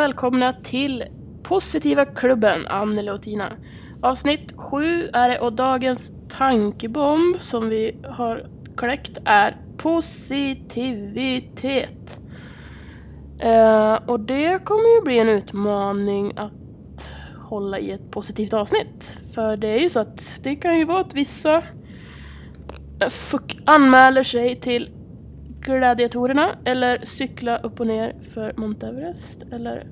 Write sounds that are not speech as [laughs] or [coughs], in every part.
välkomna till Positiva klubben, Anneli och Tina. Avsnitt 7 är det och dagens tankebomb som vi har kläckt är positivitet. Eh, och det kommer ju bli en utmaning att hålla i ett positivt avsnitt. För det är ju så att det kan ju vara att vissa fuck anmäler sig till gladiatorerna eller cykla upp och ner för Mount Everest eller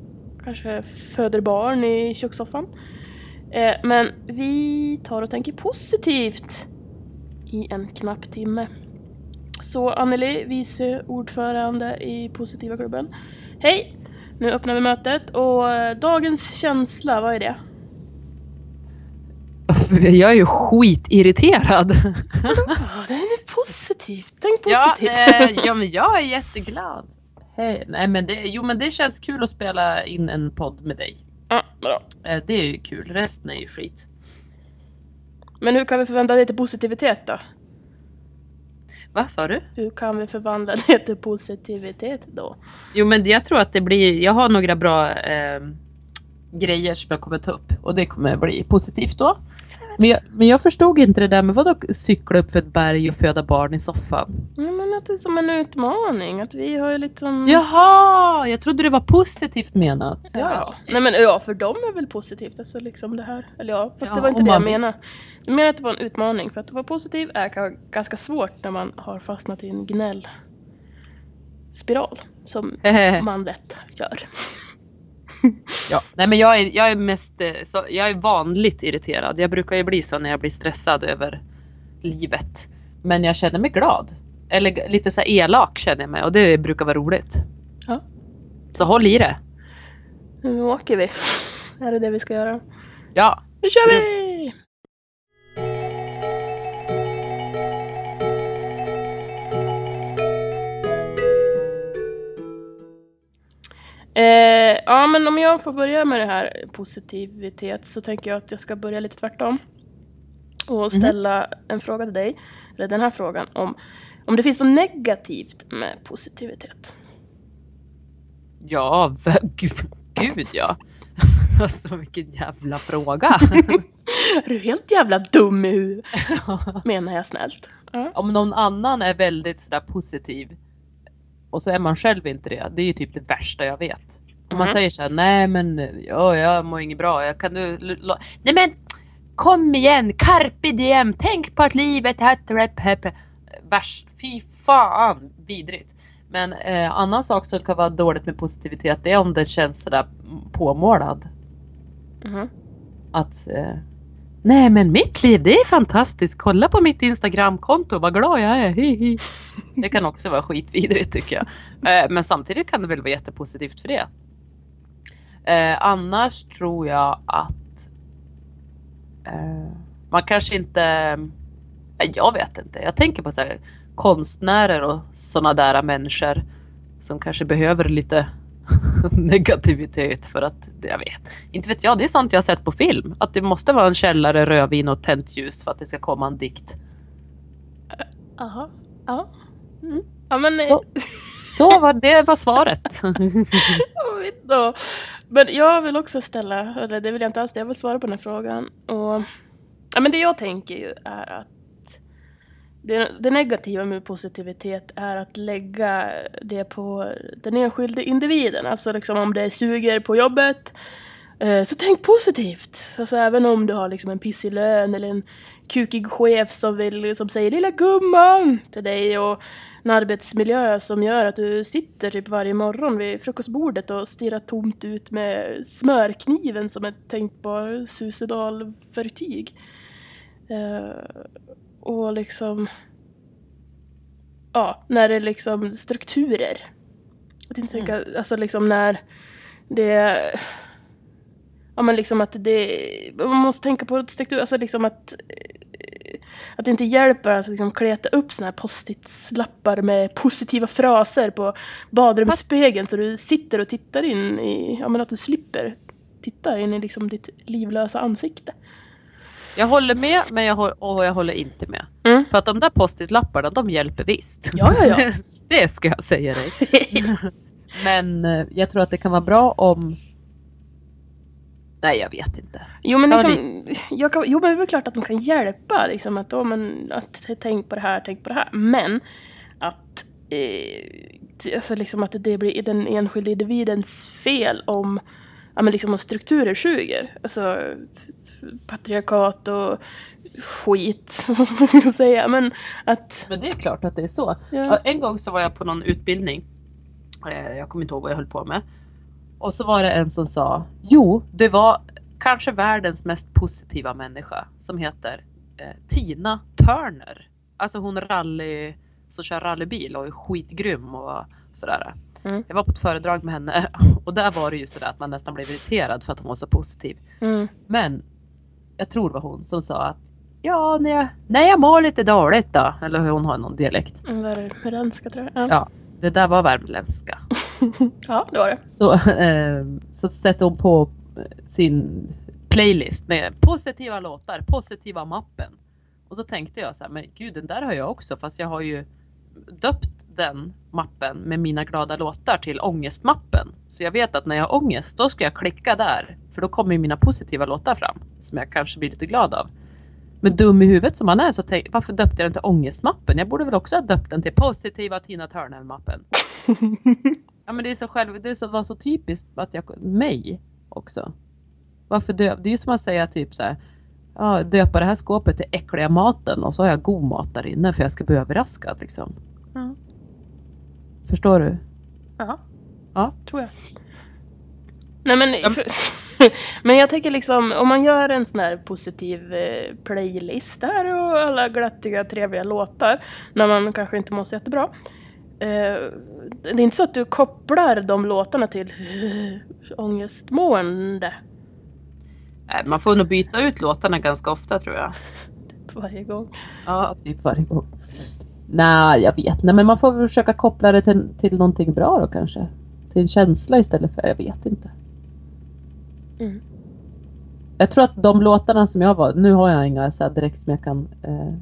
kanske föder barn i kökssoffan. Eh, men vi tar och tänker positivt i en knapp timme. Så Anneli, vice ordförande i Positiva klubben. Hej! Nu öppnar vi mötet och eh, dagens känsla, vad är det? Jag är ju skitirriterad. [laughs] Ja, det är positivt. Tänk Ja, positivt. eh, [laughs] ja, men jag är jätteglad. Hej. Nej, men det, jo, men det känns kul att spela in en podd med dig. Ja, bra. Eh, det är ju kul. Resten är ju skit. Men hur kan vi förvandla det till positivitet då? Vad sa du? Hur kan vi förvandla [laughs] det till positivitet då? Jo, men jag tror att det blir. Jag har några bra eh, grejer som jag kommer ta upp och det kommer bli positivt då. Men jag, men jag förstod inte det där med vadå cykla upp för ett berg och föda barn i soffan. Men att det är som en utmaning. Att vi har ju liksom... Jaha, jag trodde det var positivt menat. Ja. Nej men ja, för dem är väl positivt. Alltså liksom det här. Eller ja, fast Ja, det var inte det jag menade. Jag menar att det var en utmaning. För att vara positiv är ga- ganska svårt när man har fastnat i en gnäll spiral. Som [laughs] man lätt gör. Ja, nej men jag är, jag är mest eh, så, jag är vanligt irriterad. Jag brukar ju bli så när jag blir stressad över livet. Men jag känner mig glad. Eller lite så elak känner jag mig och det brukar vara roligt. Ja. Så håll i det. Nu åker vi. Är det det vi ska göra? Ja. Nu kör vi! Eh, ja, men om jag får börja med det här positivitet så tänker jag att jag ska börja lite tvärtom. Och ställa en fråga till dig, eller den här frågan, om, om det finns något negativt med positivitet. Ja, gud, gud ja. [laughs] Alltså vilken jävla fråga. [laughs] Är du helt jävla dum i huvudet? [laughs] Menar jag snällt. Ja. Om någon annan är väldigt sådär positiv och så är man själv inte det. Det är ju typ det värsta jag vet. Om man Mhm. säger så här, nej men ja, jag mår inget bra. Jag kan du... Nej men kom igen, carpe diem, tänk på att livet är Värst, fy fan vidrigt. Men eh, annan sak som kan vara dåligt med positivitet det är om det känns sådär påmålad. Mhm. Att eh, nej men mitt liv det är fantastiskt. Kolla på mitt Instagramkonto, vad glad jag är. Hi, hi. [laughs] Det kan också vara skitvidrigt tycker jag. Eh, men samtidigt kan det väl vara jättepositivt för det. Eh, annars tror jag att eh, man kanske inte... eh, Jag vet inte. Jag tänker på så här, konstnärer och sådana där människor som kanske behöver lite [laughs] negativitet för att, jag vet, inte vet jag, det är sånt jag sett på film. Att det måste vara en källare, rödvin och tänt ljus för att det ska komma en dikt. Aha. Ja. Mm. Ja men... Så. [laughs] Så var det var svaret. [laughs] Jag. Men jag vill också ställa, eller det vill jag inte alls, jag vill svara på den här frågan. Och, ja, men det jag tänker ju är att det, det negativa med positivitet är att lägga det på den enskilde individen. Alltså liksom om det suger på jobbet, eh, så tänk positivt. Alltså även om du har liksom en pissig lön eller en kukig chef som, vill, som säger lilla gumman till dig och en arbetsmiljö som gör att du sitter typ varje morgon vid frukostbordet och stirrar tomt ut med smörkniven som ett tänkbar suicidalverktyg. Eh, och liksom... Ja, när det är liksom strukturer. Att inte tänka, alltså liksom när det... Ja men liksom att det... Man måste tänka på struktur, alltså liksom att... Att det inte hjälper att liksom kleta upp såna här post-it-lappar med positiva fraser på badrumsspegeln så du sitter och tittar in i... Ja men att du slipper titta in i liksom ditt livlösa ansikte. Jag håller med men jag, hå- och jag håller inte med. Mm. För att de där post-it-lapparna de hjälper visst. Ja, ja, ja. [laughs] det ska jag säga dig. [laughs] Men eh, jag tror att det kan vara bra om... Nej, jag vet inte. Jo men, liksom, jag kan, jo men det är klart att man kan hjälpa liksom att, då, men, att tänk på det här, tänk på det här. Men att, eh, alltså liksom att det blir den enskilda individens fel om, ja, men liksom om strukturer suger. Alltså patriarkat och skit, [laughs] vad ska man säga. Men att, Men det är klart att det är så. ja, Ja, En gång så var jag på någon utbildning. Eh, Jag kommer inte ihåg vad jag höll på med. Och så var det en som sa, jo, det var kanske världens mest positiva människa som heter eh, Tina Turner. Alltså hon rally, som kör rallybil och är skitgrym och sådär. Mm. Jag var på ett föredrag med henne [laughs] och där var det ju sådär att man nästan blev irriterad för att hon var så positiv. mm, Men jag tror det var hon som sa att ja, när jag, när jag mår lite dåligt då, eller hon har någon dialekt. värmländska tror jag. Ja. Ja. Det där var värmländska. [laughs] ja, det var det. Så, eh, så sätter hon på sin playlist med positiva låtar, positiva mappen. Och så tänkte jag så här, men gud den där har jag också fast jag har ju döpt den mappen med mina glada låtar till ångestmappen. Så jag vet att när jag har ångest då ska jag klicka där för då kommer mina positiva låtar fram som jag kanske blir lite glad av. Men dum i huvudet som man är så tänk, varför döpte jag den till ångestmappen? Jag borde väl också ha döpt den till positiva Tina Turner-mappen. [laughs] Ja men det är så själv, det är så, var så typiskt att jag, mig också. Varför döp, det är ju som att säga typ så här, ja, döpa det här skåpet till äckliga maten och så har jag god mat där inne för jag ska bli överraskad liksom. Ja. Förstår du? Ja. Ja. Tror jag. Nej men, för, [laughs] men jag tänker liksom om man gör en sån här positiv eh, playlist där och alla glattiga trevliga låtar när man kanske inte mår så jättebra. Eh, det är inte så att du kopplar de låtarna till [laughs] ångestmående Man får nog byta ut låtarna ganska ofta tror jag. [laughs] varje gång. Ja, typ varje gång. Nej, jag vet inte. Men man får väl försöka koppla det till, till någonting bra då kanske. Till en känsla istället för, jag vet inte. Mm. Jag tror att de låtarna som jag var, nu har jag inga så här direkt som jag kan, eh,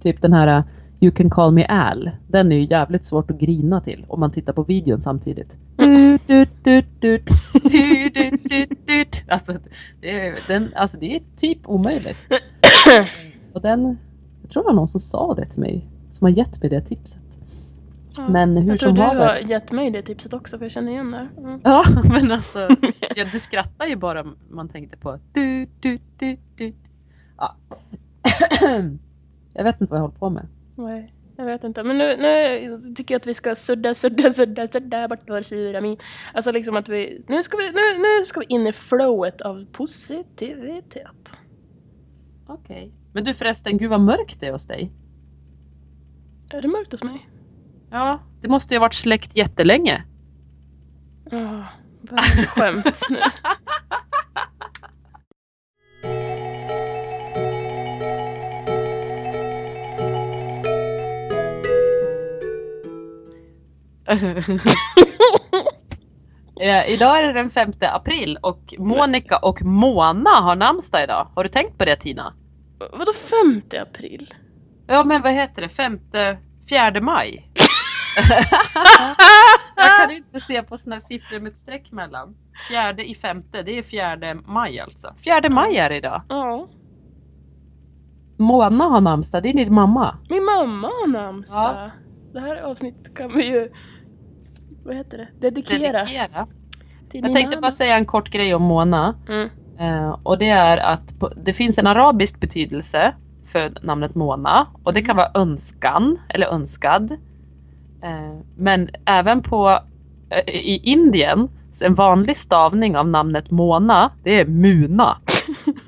typ den här eh, You can call me Al, den är ju jävligt svårt att grina till om man tittar på videon samtidigt. [laughs] Alltså, det är, den, alltså det är typ omöjligt. [coughs] Och den, jag tror det var någon som sa det till mig, som har gett mig det tipset. Ja. Men hur jag tror som du haver. har gett mig det tipset också för jag känner igen det. Mm. Ja, [laughs] men alltså. Ja, du skrattar ju bara man tänkte på du, du, du, du. Ja. [coughs] Jag vet inte vad jag håller på med. Nej, jag vet inte. Men nu, nu tycker jag att vi ska sudda, sudda, sudda, sudda bort vår sura min. Alltså liksom att vi... Nu ska vi, nu, nu ska vi in i flowet av positivitet. Okej. Men du förresten, gud vad mörkt det är hos dig. Är det mörkt hos mig? Ja, det måste ju ha varit släckt jättelänge. Ja, vad det för skämt nu? [laughs] [laughs] idag är det den 5 april och Monica och Mona har namnsdag idag. Har du tänkt på det Tina? Vadå 5 april? Ja men vad heter det? 5, 4 maj? [laughs] Jag kan inte se på såna siffror med ett streck mellan. Fjärde i femte, det är fjärde maj alltså. Fjärde maj är det idag. Ja. Mona har namnsdag, det är din mamma. Min mamma har namnsdag. Det här avsnittet kan vi ju... Vad heter det? Dedikera. Dedikera. Jag tänkte bara säga en kort grej om Mona. Mm. Eh, och det är att på, det finns en arabisk betydelse för namnet Mona. Och det kan vara önskan eller önskad. Eh, men även på eh, i Indien, så en vanlig stavning av namnet Mona, det är Muna.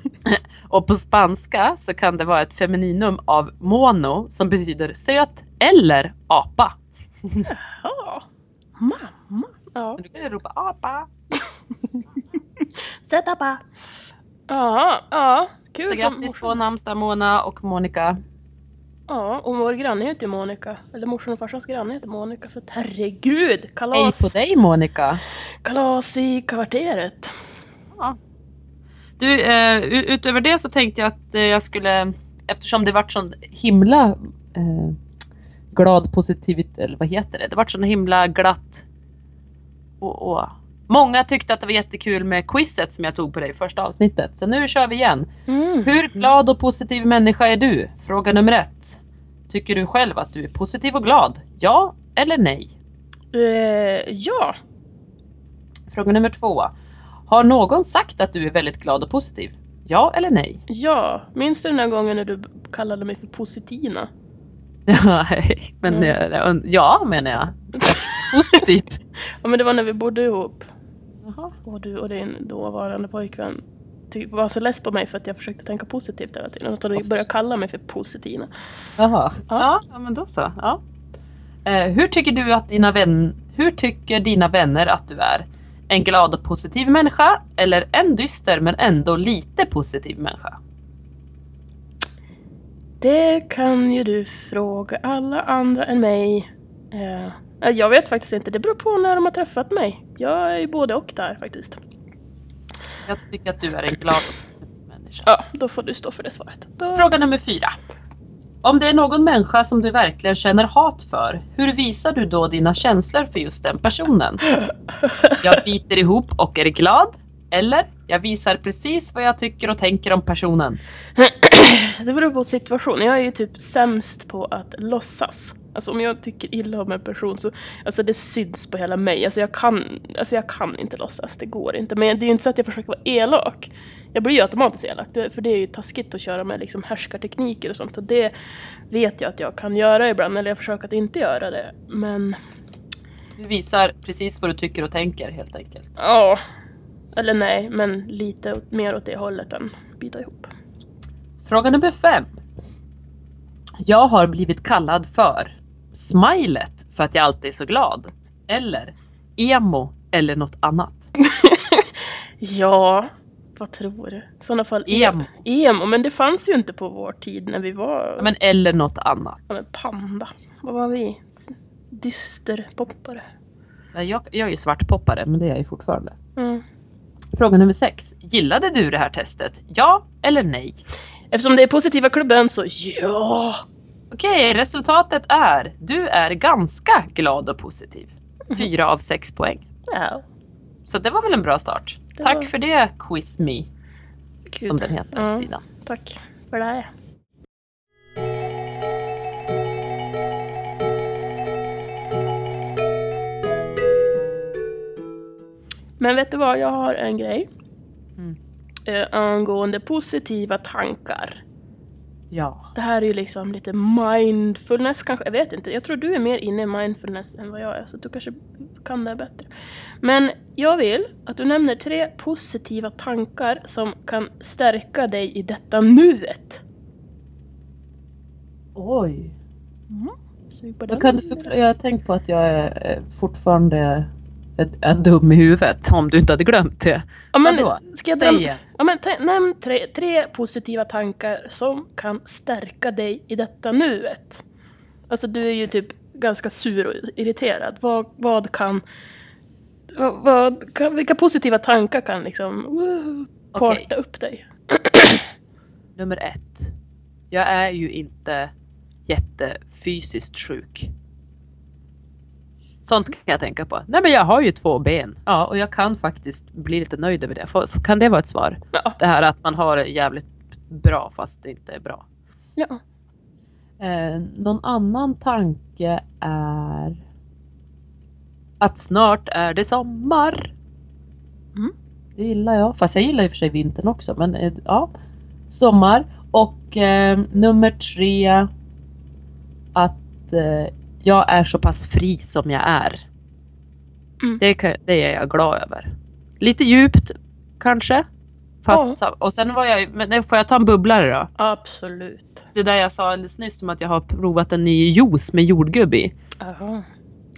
[laughs] och på spanska så kan det vara ett femininum av mono som betyder söt eller apa. Ja. Mamma. Ja. Så du kan ju ropa apa. [laughs] Sätta på. Ja, ja. Kul Så grattis på namnsdag Mona och Monica. Ja, och vår granne heter ju Monica. Eller morsan och farsans granne heter Monica. Så herregud, Hej kalas, på dig Monica! kalas i kvarteret. Du, eh, utöver det så tänkte jag att eh, jag skulle, eftersom det vart sån himla eh, glad positivitet, eller vad heter det? Det vart sån himla glatt Och, och. Många tyckte att det var jättekul med quizet som jag tog på dig i första avsnittet. Så nu kör vi igen. Mm. Hur glad och positiv människa är du? Fråga nummer ett. Tycker du själv att du är positiv och glad? Ja eller nej? Eh, ja. Fråga nummer två. Har någon sagt att du är väldigt glad och positiv? Ja eller nej? Ja. Minns du den där gången när du kallade mig för Positina? [laughs] Nej, men Mm. eh, ja menar jag. Positiv. [laughs] Ja men det var när vi bodde ihop. Jaha. Och du och din dåvarande pojkvän typ var så less på mig för att jag försökte tänka positivt hela tiden. Så de började kalla mig för Positina. Jaha. Ja. Ja. men då så. Ja. Eh, hur tycker du att dina vänner, hur tycker dina vänner att du är? En glad och positiv människa eller en dyster men ändå lite positiv människa? Det kan ju du fråga alla andra än mig. Eh, ja, jag vet faktiskt inte, det beror på när de har träffat mig. Jag är ju både och där faktiskt. Jag tycker att du är en glad och positiv människa. Ja, då får du stå för det svaret. Då... Fråga nummer fyra. Om det är någon människa som du verkligen känner hat för, hur visar du då dina känslor för just den personen? Jag biter ihop och är glad. Eller, jag visar precis vad jag tycker och tänker om personen. Det beror på situationen. Jag är ju typ sämst på att låtsas. Alltså om jag tycker illa om en person så, alltså det syns på hela mig. Alltså jag kan, alltså jag kan inte låtsas, det går inte. Men det är ju inte så att jag försöker vara elak. Jag blir ju automatiskt elak, för det är ju taskigt att köra med liksom härskartekniker och sånt. Och det vet jag att jag kan göra ibland, eller jag försöker att inte göra det. Men Du visar precis vad du tycker och tänker helt enkelt. ja, eller nej, men lite mer åt det hållet än bita ihop. Fråga nummer fem. Jag har blivit kallad för Smilet för att jag alltid är så glad. Eller emo eller något annat. [laughs] Ja, vad tror du? I sådana fall Emo. Emo, men det fanns ju inte på vår tid när vi var... Ja, Men eller något annat. Ja, men panda. Vad var vi? Dysterpoppare. Jag, jag är ju svartpoppare, men det är jag ju fortfarande. Mm. Fråga nummer sex. Gillade du det här testet? Ja eller nej? Eftersom det är positiva klubben så ja! Okej, resultatet är du är ganska glad och positiv. Fyra av sex poäng. ja Så det var väl en bra start. Det Tack var- för det, Quiz Me, som den heter, Ja, sidan. Tack för det. Men vet du vad, jag har en grej. Mm. Eh, angående positiva tankar. Ja. Det här är ju liksom lite mindfulness kanske, jag vet inte. Jag tror du är mer inne i mindfulness än vad jag är, så du kanske kan det bättre. Men jag vill att du nämner tre positiva tankar som kan stärka dig i detta nuet. Oj. Jag, förklara, jag har tänkt på att jag är eh, fortfarande är dum i huvudet, om du inte hade glömt det. ja, men, Vadå? ska jag Säg igen. ja, men, nämn tre, tre positiva tankar som kan stärka dig i detta nuet. Alltså du är ju typ ganska sur och irriterad. Vad, vad kan... Vad, vad kan, vilka positiva tankar kan liksom woo, parta Okej. upp dig? Nummer ett. Jag är ju inte jättefysiskt sjuk. Sånt kan jag tänka på. Nej men jag har ju två ben. Ja, och jag kan faktiskt bli lite nöjd över det. Får- Kan det vara ett svar? Ja. Det här att man har det jävligt bra fast det inte är bra. ja. Eh, någon annan tanke är att snart är det sommar. Mm. Det gillar jag. Fast jag gillar i och för sig vintern också. Men eh, ja, sommar. Och eh, nummer tre. Att eh, jag är så pass fri som jag är. Mm. Det, det är jag glad över. Lite djupt kanske. Fast, Och sen var jag men får jag ta en bubblare då? Absolut. Det där jag sa alldeles nyss om att jag har provat en ny juice med jordgubb i. Aha.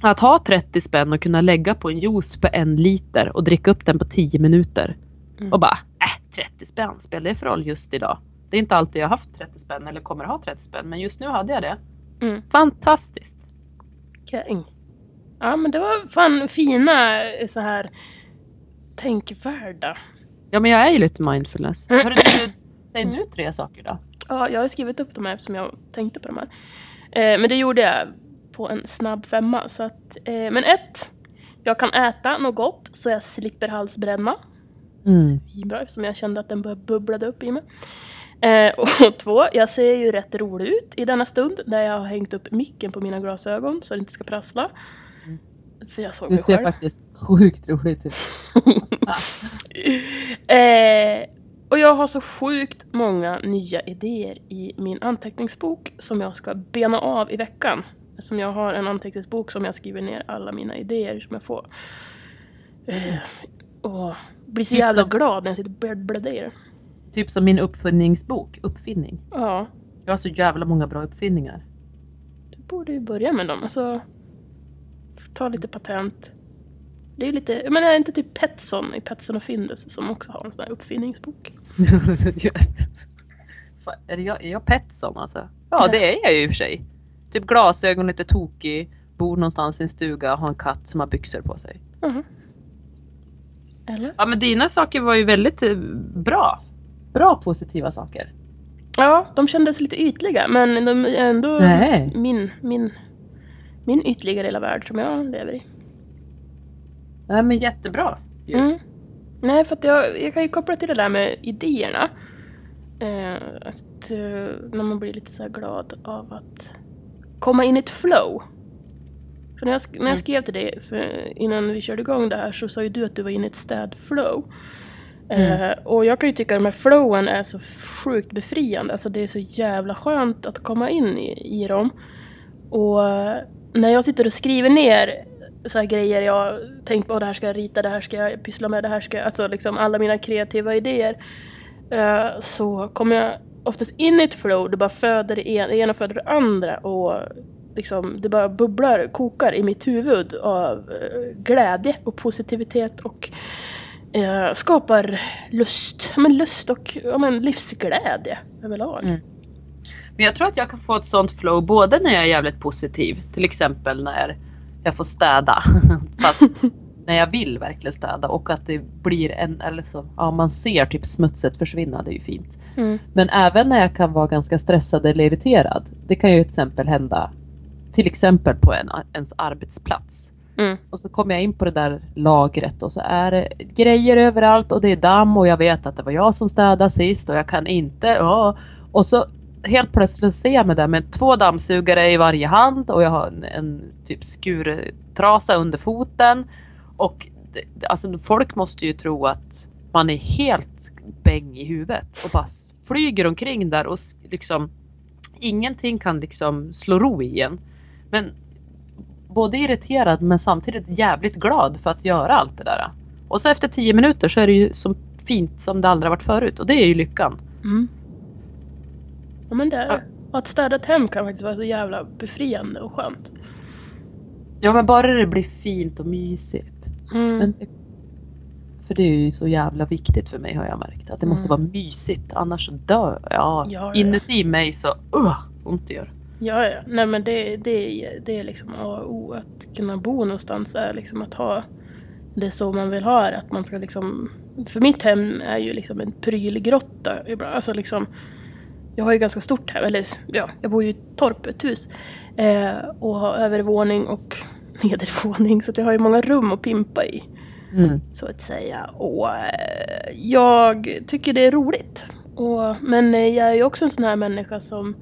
Att ha 30 spänn och kunna lägga på en juice på en liter och dricka upp den på 10 minuter. Mm. Och bara, äh, 30 spänn, spelar det för roll just idag? Det är inte alltid jag har haft 30 spänn eller kommer ha 30 spänn, men just nu hade jag det. Mm. Fantastiskt! Okej. Ja men det var fan fina eh, så här tänkvärda. Ja, men jag är ju lite mindfulness. [clears throat] Hörru, du, säg du tre saker då? Ja, jag har skrivit upp de här eftersom jag tänkte på de här. Eh, men det gjorde jag på en snabb femma. Så att, eh, men ett. Jag kan äta något gott så jag slipper halsbränna. Mm. Svinbra eftersom jag kände att den började bubblade upp i mig. Eh, [laughs] och två, jag ser ju rätt rolig ut i denna stund där jag har hängt upp micken på mina glasögon så det inte ska prassla. Mm. För jag såg Du mig ser själv. faktiskt sjukt roligt ut. [laughs] Eh, och jag har så sjukt många nya idéer i min anteckningsbok som jag ska bena av i veckan. Som jag har en anteckningsbok som jag skriver ner alla mina idéer som jag får. Eh, och blir så jävla glad när jag sitter och blädd- bläddrar i det. Typ som min uppfinningsbok, Uppfinning. Ja, Jag har så jävla många bra uppfinningar. du borde ju börja med dem. Alltså, ta lite patent. Det är lite, men är det inte typ Petson i Petson och Findus som också har en sån här uppfinningsbok? [laughs] Är, jag, är jag Petson alltså? Ja, det är jag ju i och för sig. Typ glasögon, lite tokig, bor någonstans i en stuga, har en katt som har byxor på sig. Mhm. Eller? Ja, men dina saker var ju väldigt eh, bra. Bra positiva saker. Ja, de kändes lite ytliga men de är ändå Nej. min, min, min ytliga lilla värld som jag lever i. Nej, men jättebra. ju. Mm. Nej, för att jag, jag kan ju koppla till det där med idéerna. Eh, att, eh, när man blir lite så glad av att komma in i ett flow. För när jag, när Mm. jag skrev till dig för innan vi körde igång det här så sa ju du att du var inne i ett städflow. Mm. Eh, och jag kan ju tycka att de här flowen är så sjukt befriande. Alltså det är så jävla skönt att komma in i, i dem. Och eh, när jag sitter och skriver ner så här grejer jag tänkt på, det här ska jag rita, det här ska jag pyssla med, det här ska jag, alltså liksom alla mina kreativa idéer. eh, så kommer jag oftast in i ett flow, det bara föder det ena, det ena föder det andra och liksom det bara bubblar, kokar i mitt huvud av glädje och positivitet och eh, skapar lust, men lust och ja, men livsglädje överlag. Mm. Men jag tror att jag kan få ett sånt flow både när jag är jävligt positiv, till exempel när jag får städa, [laughs] fast när jag vill verkligen städa och att det blir en, eller så, ja man ser typ smutset försvinna, det är ju fint. Mm. Men även när jag kan vara ganska stressad eller irriterad. Det kan ju till exempel hända till exempel på en, ens arbetsplats. Mm. Och så kommer jag in på det där lagret och så är det grejer överallt och det är damm och jag vet att det var jag som städade sist och jag kan inte. Ja. Och så helt plötsligt ser jag mig där med två dammsugare i varje hand och jag har en, en typ skurtrasa under foten. Och det, alltså folk måste ju tro att man är helt bäng i huvudet och bara flyger omkring där och liksom ingenting kan liksom slå ro i en. Men både irriterad men samtidigt jävligt glad för att göra allt det där. Och så efter tio minuter så är det ju så fint som det aldrig varit förut och det är ju lyckan. Mm. Ja men det är Ja. att städa ett hem kan faktiskt vara så jävla befriande och skönt. Ja men bara det blir fint och mysigt. Mm. Men för det är ju så jävla viktigt för mig har jag märkt. Att det måste Mm. vara mysigt annars dör jag. Ja, Ja, ja. Inuti mig så uh, ont det gör. Ja, ja. Nej men det, det, det är liksom A och O. Att kunna bo någonstans är liksom att ha det så man vill ha det. Att man ska liksom... För mitt hem är ju liksom en prylgrotta ibland. Alltså liksom... Jag har ju ganska stort hem, eller ja, jag bor ju i torp, ett hus. Eh, och har övervåning och [laughs] nedervåning. Så jag har ju många rum att pimpa i. Mm. så att säga. Och eh, jag tycker det är roligt. Och, men eh, jag är ju också en sån här människa som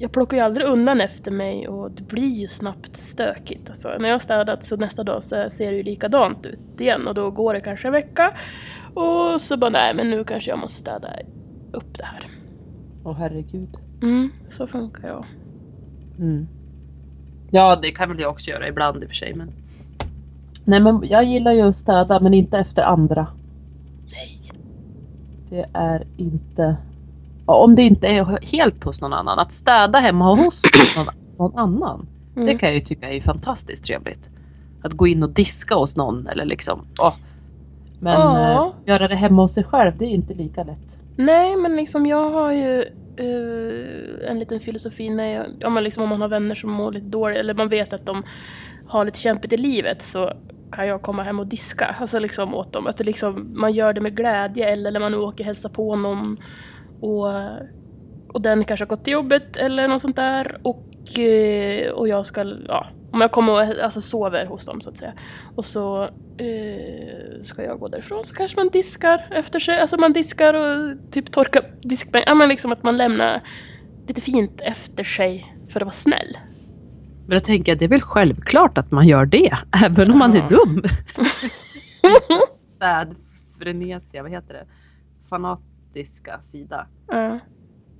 jag plockar ju aldrig undan efter mig och det blir ju snabbt stökigt. Alltså, när jag har städat så nästa dag så ser det ju likadant ut igen och då går det kanske en vecka och så bara nej men nu kanske jag måste städa upp det här. Åh herregud. Mm, så funkar jag. Mm. Ja, det kan väl jag också göra ibland i och för sig. Men... Nej, men jag gillar ju att städa, men inte efter andra. Nej. Det är inte... Om det inte är helt hos någon annan. Att städa hemma hos [clears throat] någon, någon annan. Mm. Det kan jag ju tycka är fantastiskt trevligt. Att gå in och diska hos någon eller liksom... åh. Men Ja. eh, göra det hemma hos sig själv, det är inte lika lätt. Nej, men liksom jag har ju eh, en liten filosofi när jag, ja, men liksom om man har vänner som mår lite dåligt eller man vet att de har lite kämpigt i livet så kan jag komma hem och diska alltså liksom åt dem. Att det liksom, man gör det med glädje eller när man åker och hälsar på någon och, och den kanske har gått till jobbet eller något sånt där och, eh, och jag ska ja, Om jag kommer och alltså, sover hos dem så att säga. Och så eh, ska jag gå därifrån så kanske man diskar efter sig. Alltså man diskar och typ torkar diskbänken. Ja men liksom att man lämnar lite fint efter sig för att vara snäll. Men då tänker jag, det är väl självklart att man gör det, [laughs] även om man är Ja. dum. [laughs] Städfrenesia, vad heter det? Fanatiska sida. Ja.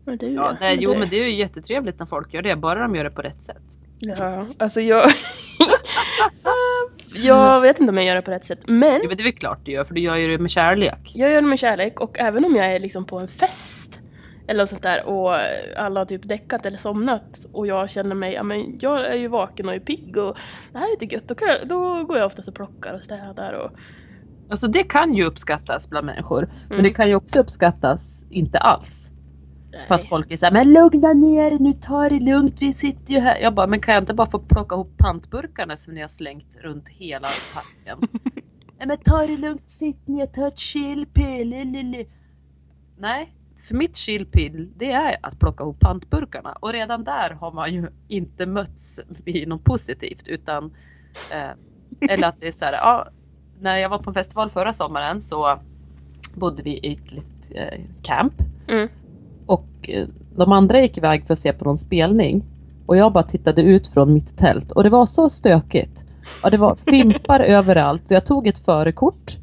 Men det är ju Ja, nej, jo det- men det är ju jättetrevligt när folk gör det, bara de gör det på rätt sätt. Ja, alltså jag... [laughs] jag vet inte om jag gör det på rätt sätt, men Jo, men det är väl klart du gör, för du gör ju det med kärlek. jag gör det med kärlek och även om jag är liksom på en fest eller sånt där och alla har typ däckat eller somnat och jag känner mig, ja men jag är ju vaken och är pigg och det här är lite gött, jag, då går jag oftast och plockar och städar och Alltså det kan ju uppskattas bland människor, men Mm. det kan ju också uppskattas inte alls. För att Nej. folk är såhär, men lugna ner er nu, ta det lugnt, vi sitter ju här. Jag bara, men kan jag inte bara få plocka ihop pantburkarna som ni har slängt runt hela parken? [laughs] Nej men ta det lugnt, sitt ner, ta ett chillpill. Nej, för mitt chillpill det är att plocka ihop pantburkarna. Och redan där har man ju inte mötts vid något positivt utan eh, eller att det är så här, ja, när jag var på en festival förra sommaren så bodde vi i ett litet eh, camp Mm. och eh, de andra gick iväg för att se på någon spelning. Och jag bara tittade ut från mitt tält och det var så stökigt. Och det var fimpar [laughs] överallt. Så jag tog ett förekort.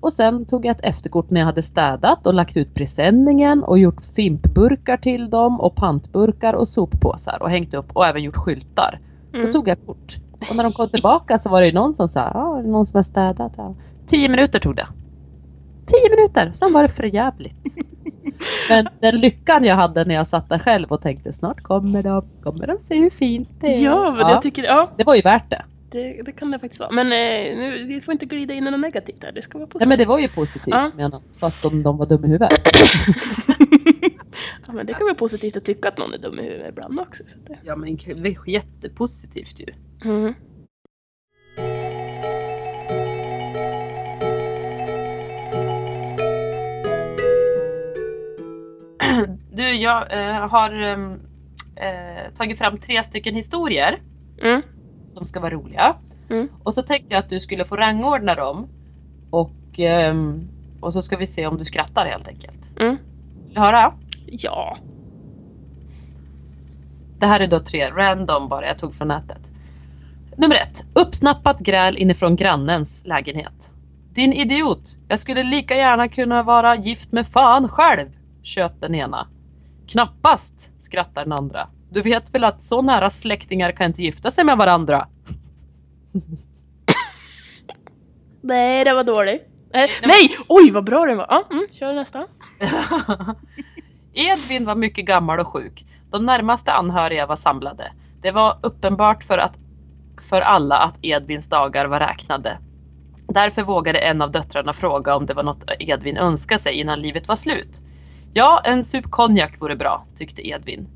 Och sen tog jag ett efterkort när jag hade städat och lagt ut presenningen och gjort fimpburkar till dem och pantburkar och soppåsar och hängt upp och även gjort skyltar. Så Mm. tog jag kort. Och när de kom tillbaka så var det ju någon som sa, ja, det någon som har städat? Ja. Tio minuter tog det. Tio minuter, sen var det för jävligt. [laughs] Men den lyckan jag hade när jag satt där själv och tänkte snart kommer de, kommer de se hur fint det är. Ja, men jag tycker, ja, det var ju värt det. det, det kan det faktiskt vara. Men eh, nu, vi får inte glida in i något negativt här, det ska vara Nej positivt. men det var ju positivt Ja. menat, fast om de var dumma i huvudet. [laughs] ja, men det kan vara positivt att tycka att någon är dum i huvudet ibland också. Så det... Ja men det är jättepositivt ju. Mm. [clears throat] Du, jag eh, har ehm, eh, tagit fram tre stycken historier Mm. som ska vara roliga. Mm. Och så tänkte jag att du skulle få rangordna dem. Och, ehm, och så ska vi se om du skrattar helt enkelt. Mm. Vill du höra? Ja. Det här är då tre random bara jag tog från nätet. Nummer ett. Uppsnappat gräl inifrån grannens lägenhet. Din idiot! Jag skulle lika gärna kunna vara gift med fan själv, tjöt den ena. Knappast, skrattar den andra. Du vet väl att så nära släktingar kan inte gifta sig med varandra? [laughs] Nej, det var dåligt. Eh, Nej, nej! Oj, vad bra den var! Ja, mm, kör nästa. [laughs] Edvin var mycket gammal och sjuk. De närmaste anhöriga var samlade. Det var uppenbart för, att, för alla att Edvins dagar var räknade. Därför vågade en av döttrarna fråga om det var något Edvin önskade sig innan livet var slut. Ja, en sup konjak vore bra, tyckte Edvin.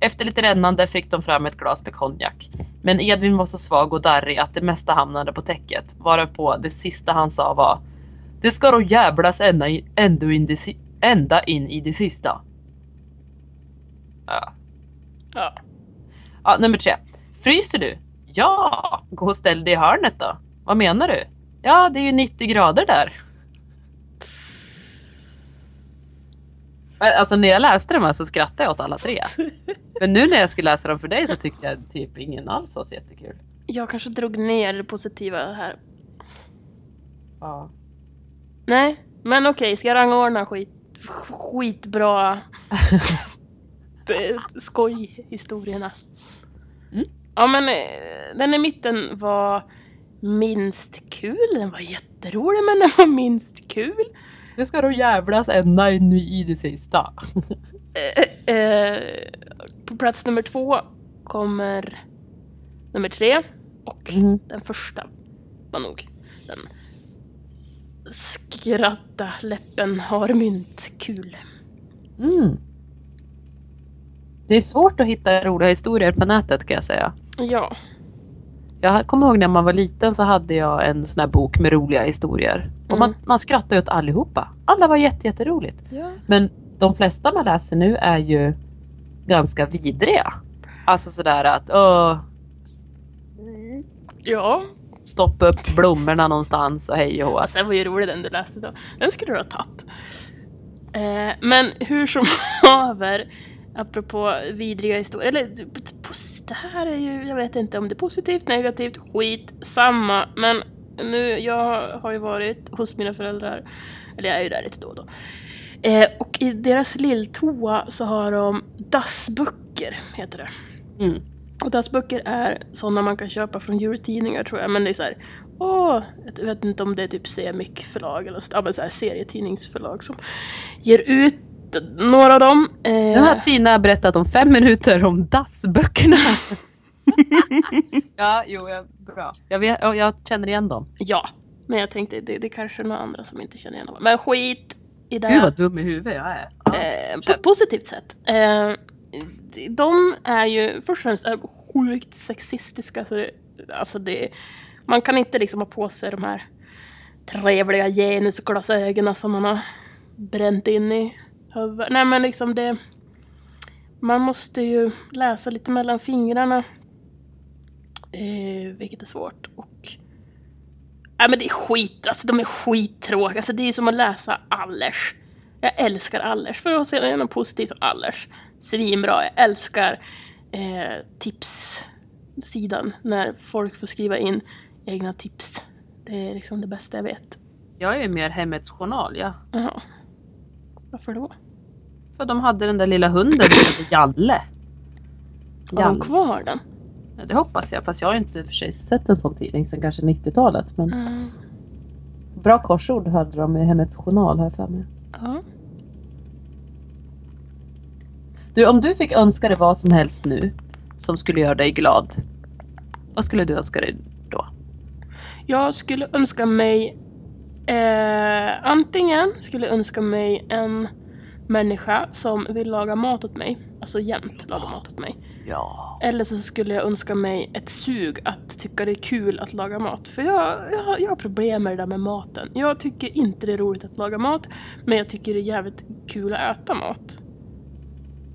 Efter lite rännande fick de fram ett glas med konjak. Men Edvin var så svag och darrig att det mesta hamnade på täcket, varpå det sista han sa var Det ska då jävlas ända, i- ända, in, si- ända in i det sista. Ja. Ja. ja, nummer tre. Fryser du? Ja, gå och ställ dig i hörnet då. Vad menar du? Ja, det är ju 90 grader där. Alltså när jag läste dem här så skrattade jag åt alla tre. Men nu när jag skulle läsa dem för dig så tyckte jag typ ingen alls var så jättekul. Jag kanske drog ner det positiva här. Ja. Nej, men okej, ska jag rangordna skit, skitbra [laughs] skojhistorierna? Mm. Ja men eh, den i mitten var minst kul, den var jätterolig men den var minst kul. Det ska då jävlas ända in i det sista. Eh, eh, på plats nummer två kommer nummer tre och Mhm. den första var nog den skratta läppen har mynt kul. Mm. Det är svårt att hitta roliga historier på nätet kan jag säga. Ja. Jag kommer ihåg när man var liten så hade jag en sån här bok med roliga historier. Och Mm. man, man skrattade åt allihopa. Alla var jätte, jätteroligt. ja. Men de flesta man läser nu är ju ganska vidriga. Alltså sådär att åh, Ja, stoppa upp blommorna någonstans och hej och hå. Den var ju rolig den du läste då. Den skulle du ha tagit. Eh, men hur som [laughs] haver, apropå vidriga historier, eller det här är ju, jag vet inte om det är positivt, negativt, skit, samma. Men nu, jag har ju varit hos mina föräldrar, eller jag är ju där lite då och då. Eh, och i deras lilltoa så har de dassböcker, heter det. Mm. Och dassböcker är sådana man kan köpa från djurtidningar tror jag. Men det är så här, åh, jag vet inte om det är typ Semik förlag eller så, ja, men så här serietidningsförlag som ger ut några av dem. Eh, Nu har Tina berättat om fem minuter om dassböckerna. [laughs] ja, jo, jag, bra. Jag, vet, ja, jag känner igen dem. Ja, men jag tänkte det, det kanske är några andra som inte känner igen dem. Men skit i det. Gud vad dum i huvudet jag är. Ja. Eh, på positivt sätt. Eh, de är ju först och främst är sjukt sexistiska. Så det, alltså det, man kan inte liksom ha på sig de här trevliga genusglasögonen som man har bränt in i huvudet. Nej men liksom det... Man måste ju läsa lite mellan fingrarna. Eh, vilket är svårt. Och... Nej men det är skit, alltså de är skittråkiga. Alltså det är som att läsa Allers. Jag älskar Allers, för att säga något positivt om Allers. Svinbra, jag älskar eh, tipssidan när folk får skriva in egna tips. Det är liksom det bästa jag vet. Jag är ju mer Hemmets Journal, ja. Jaha. Varför då? För de hade den där lilla hunden som hette Jalle. Har de kvar den? Ja, det hoppas jag, fast jag har inte för sig sett en sån tidning sedan kanske 90-talet. Men Mm. bra korsord hade de i Hemmets Journal här för mig. Ja. Du, om du fick önska dig vad som helst nu som skulle göra dig glad. Vad skulle du önska dig då? Jag skulle önska mig... Eh, antingen skulle önska mig en människa som vill laga mat åt mig. Alltså jämt laga mat åt mig. Ja. Eller så skulle jag önska mig ett sug att tycka det är kul att laga mat. För jag, jag, jag har problem med det där med maten. Jag tycker inte det är roligt att laga mat, men jag tycker det är jävligt kul att äta mat.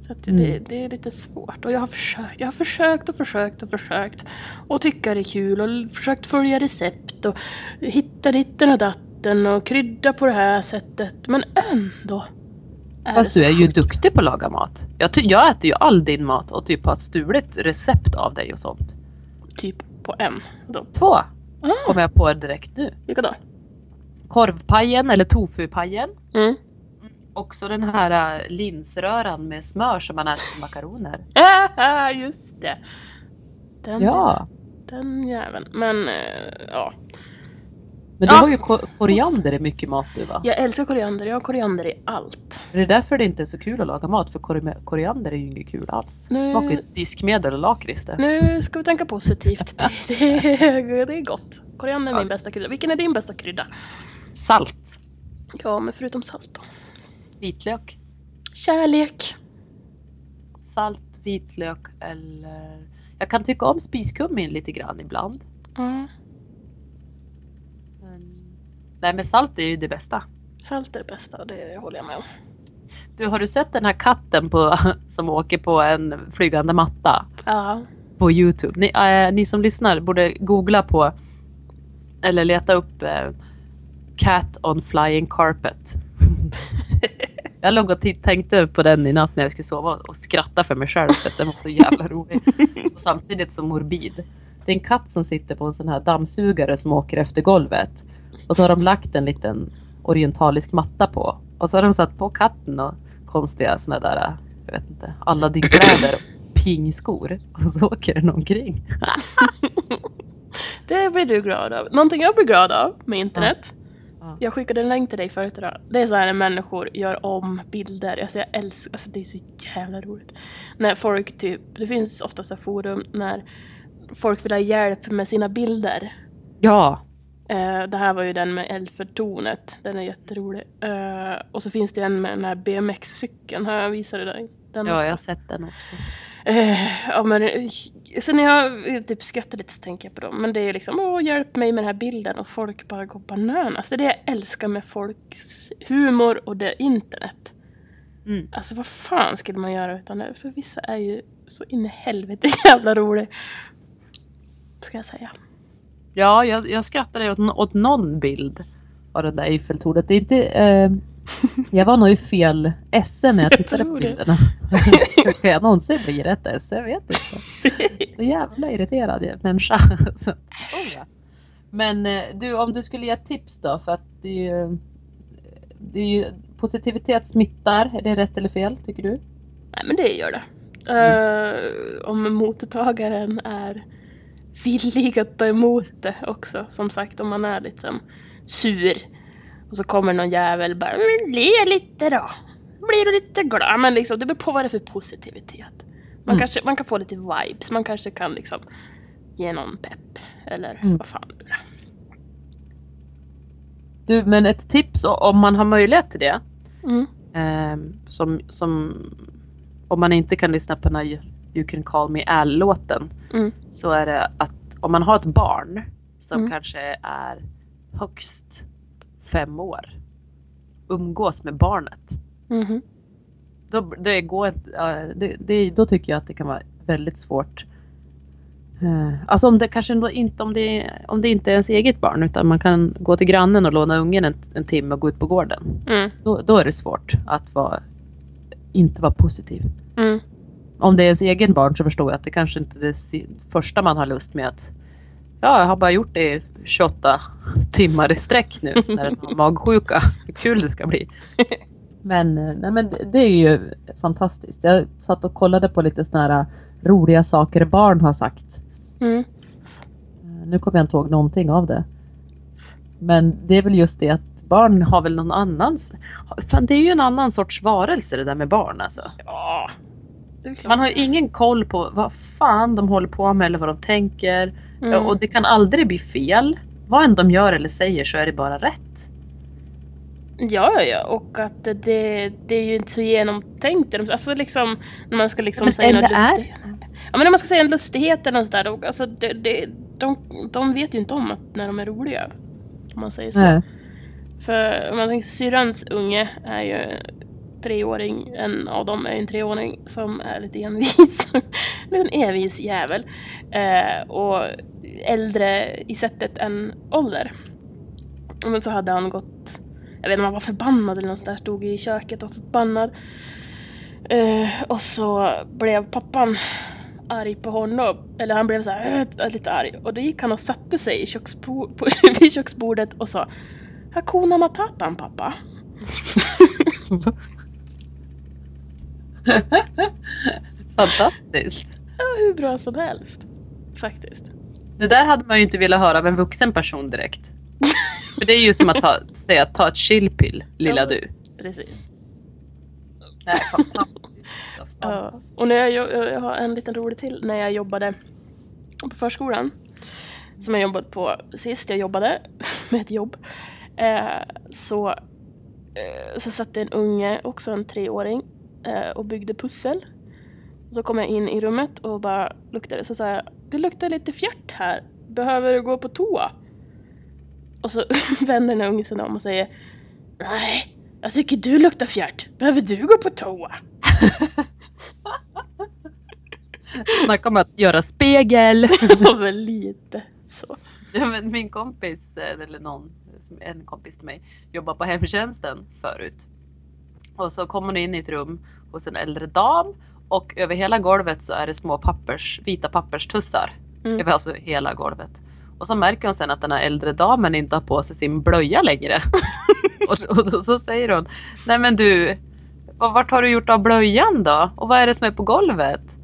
Så att det, Mm. det är lite svårt. Och jag har försökt, jag har försökt och försökt och försökt. Och tycka det är kul och försökt följa recept och hitta ditten och datten och krydda på det här sättet. Men ändå. Fast du är ju duktig på att laga mat. Jag, jag äter ju all din mat och typ har stulit recept av dig och sånt. Typ på en. Då. Två Ah, kommer jag på direkt nu. vilka då? Korvpajen eller tofupajen. Mm. Också den här äh, linsröran med smör som man äter till makaroner. [laughs] Just det. Den, Ja, den jäveln. Men eh, ja. Men du Ja. har ju ko- koriander i mycket mat du va? Jag älskar koriander. Jag har koriander i allt. Är det därför det inte är så kul att laga mat? För kori- koriander är ju inget kul alls. Det Nej. smakar ju diskmedel och lakrits det. Nu ska vi tänka positivt. [laughs] Det, det, det är gott. Koriander är Ja. min bästa krydda. Vilken är din bästa krydda? Salt. Ja, men förutom salt då. Vitlök. Kärlek. Salt, vitlök eller... Jag kan tycka om spiskummin lite grann ibland. Men... Nej men salt är ju det bästa. salt är det bästa. Det håller jag med om. Du, har du sett den här katten på, [laughs] som åker på en flygande matta Ja. på Youtube? Ni, eh, ni som lyssnar borde googla på eller leta upp eh, Cat on flying carpet. [laughs] jag låg och tänkte på den i natt när jag skulle sova och skrattade för mig själv för att den var så jävla rolig. Och samtidigt så morbid. Det är en katt som sitter på en sån här dammsugare som åker efter golvet. Och så har de lagt en liten orientalisk matta på. Och så har de satt på katten och konstiga såna där, jag vet inte, alla din kläder och pingskor. Och så åker den omkring. [laughs] Det blir du glad av. Någonting jag blir glad av med internet. Ja. Jag skickade en länk till dig förut idag. Det är så här när människor gör om bilder. Alltså jag älskar, alltså det är så jävla roligt. När folk typ, det finns ofta så här forum när folk vill ha hjälp med sina bilder. Ja, Eh, det här var ju den med eldförtornet. Den är jätterolig. Eh, och så finns det en med den här BMX-cykeln. Har jag visat dig? Den ja också. jag har sett den också. Eh, ja, men, eh, sen när jag eh, typ skrattar lite så tänker jag på dem. Men det är liksom, åh hjälp mig med den här bilden och folk bara går bananas. Det är det jag älskar med folks humor och det internet. Mm. Alltså vad fan skulle man göra utan det? För vissa är ju så in i helvete [laughs] jävla rolig. Ska jag säga. Ja, jag, jag skrattade åt, åt någon bild av det där Eiffeltornet. Det är inte, eh, [laughs] jag var nog i fel esse när jag tittade på bilderna. Hur [laughs] kan jag någonsin bli rätt esse? Jag vet inte. Så jävla irriterad människa. [laughs] Så, oh ja. Men eh, du, om du skulle ge tips då? För att det är ju, det är ju positivitet smittar. Är det rätt eller fel tycker du? Nej men det gör det. Eh, om mottagaren är villig att ta emot det också. Som sagt om man är liksom sur och så kommer någon jävel bara le lite då. Blir du lite glad? Men liksom, det beror på vad det är för positivitet. Man, Mm. kanske, man kan få lite vibes, man kanske kan liksom ge någon pepp. Eller Mm. vad fan det är. Du, men ett tips om man har möjlighet till det. Mm. Eh, som, som om man inte kan lyssna på den här You- can call me Al-låten. Mm. Så är det att om man har ett barn som Mm. kanske är högst fem år. Umgås med barnet. Mhm. Då, det går det, det, då tycker jag att det kan vara väldigt svårt. Eh, Alltså om det kanske inte om det, om det inte är ens eget barn utan man kan gå till grannen och låna ungen en, en timme och gå ut på gården. Mm. Då, då är det svårt att vara, inte vara positiv. Mm. Om det är ens egen barn så förstår jag att det kanske inte är det första man har lust med att Ja, jag har bara gjort det i 28 [laughs] timmar i sträck nu [laughs] när den har magsjuka. Hur kul det ska bli. [laughs] Men, eh, nej, men det- är ju fantastiskt. Jag satt och kollade på lite såna här roliga saker barn har sagt. Mm. Eh, Nu kommer jag inte ihåg någonting av det. Men det är väl just det att barn har väl någon annans... Fan, det är ju en annan sorts varelse det där med barn alltså. Ja. Man har ju ingen koll på vad fan de håller på med eller vad de tänker. Mm. Och det kan aldrig bli fel. Vad än de gör eller säger så är det bara rätt. Ja, ja, ja. Och att det, det är ju inte så genomtänkt. Alltså liksom när man ska liksom Men säga något eller är-. Ja, men när man ska säga en lustighet eller något sådär. då- Alltså det, det, de, de vet ju inte om att när de är roliga. Om man säger så. För om man tänker syrrans unge är ju treåring. En av dem är en treåring som är lite envis. [laughs] en envis jävel. Eh, och äldre i sättet än ålder. Men så hade han gått, jag vet inte om han var förbannad eller något sånt där, stod i köket och var förbannad. Eh, och så blev pappan arg på honom, eller han blev så här äh, lite arg. Och då gick han och satte sig i köksbo- på, [laughs] vid köksbordet och sa Hakuna matatan pappa. [laughs] [laughs] Fantastiskt. Ja, hur bra som helst. Faktiskt. Det där hade man ju inte velat höra av en vuxen person direkt. [laughs] För det är ju som att ta, säga ta ett chillpill, lilla Ja. du. Precis. Nej, fantastiskt. Alltså, [laughs] Ja. fantastiskt. Och när jag, jag, jag har en liten rolig till när jag jobbade på förskolan. Som jag jobbat på sist jag jobbade med ett jobb. Eh, så, eh, så satt det en unge, också en treåring, och byggde pussel. Så kom jag in i rummet och bara luktade. Så sa jag, det luktar lite fjärt här. Behöver du gå på toa? Och så [laughs] vänder den här ungen sig om och säger Nej, jag tycker du luktar fjärt. Behöver du gå på toa? [laughs] Snacka om att göra spegel. [laughs] Ja, väl lite så. Ja, men min kompis, eh, eller någon, som- en kompis till mig, jobbar på hemtjänsten förut. Och så kommer hon in i ett rum hos en äldre dam och över hela golvet så är det små pappers, vita papperstussar. Mm. Över alltså hela golvet. Och så märker hon sen att den här äldre damen inte har på sig sin blöja längre. [laughs] och, och då, så säger hon, nej men du, vart har du gjort av blöjan då? Och vad är det som är på golvet?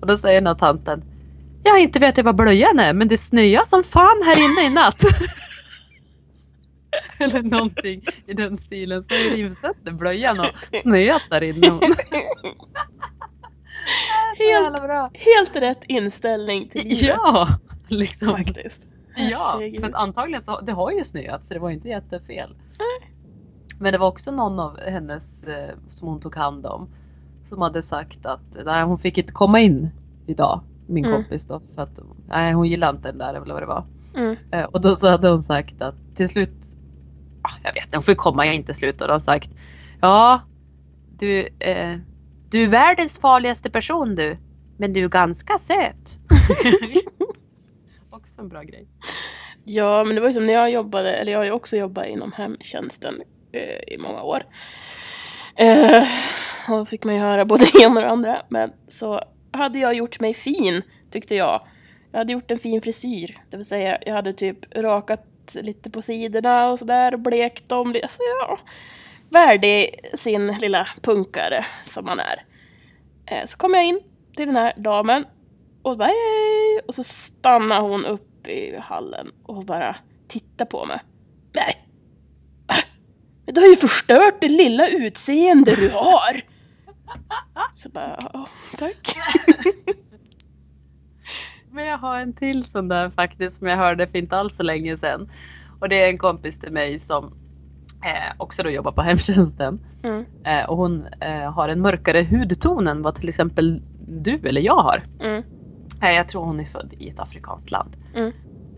Och då säger den här tanten, jag inte vet jag vad blöjan är men det snöar som fan här inne i natt. [laughs] [laughs] Eller någonting i den stilen. Så rivsett blöjan och snöat där inne. [laughs] Helt, helt rätt inställning till livet. Ja, liksom. Faktiskt. Ja, för att antagligen så det har ju snöat så det var ju inte jättefel. Men det var också någon av hennes eh, som hon tog hand om som hade sagt att nej, hon fick inte komma in idag, min Mm. kompis då, för att nej, hon gillade inte den där eller vad det var. Mm. Eh, och då så hade hon sagt att till slut, jag vet inte, hon får komma in till slut och har sagt ja, du, eh, du är världens farligaste person du, men du är ganska söt. [laughs] Också en bra grej. Ja, men det var ju som när jag jobbade, eller jag har ju också jobbat inom hemtjänsten eh, i många år. Eh, och då fick man ju höra både [laughs] det ena och det andra. Men så hade jag gjort mig fin, tyckte jag. Jag hade gjort en fin frisyr, det vill säga jag hade typ rakat lite på sidorna och sådär och blekt dem. lite. Alltså, ja, värdig sin lilla punkare som man är. Eh, så kom jag in till den här damen och bara hej! Och så stannar hon upp i hallen och bara tittar på mig. Nej! Ah, men du har ju förstört det lilla utseende du har! Så bara, ja, tack. [laughs] Jag har en till sån där faktiskt som jag hörde för inte alls så länge sedan. Och det är en kompis till mig som eh, också då jobbar på hemtjänsten. Mm, Eh, och hon eh, har en mörkare hudton än vad till exempel du eller jag har. mm, Eh, jag tror hon är född i ett afrikanskt land. Mm.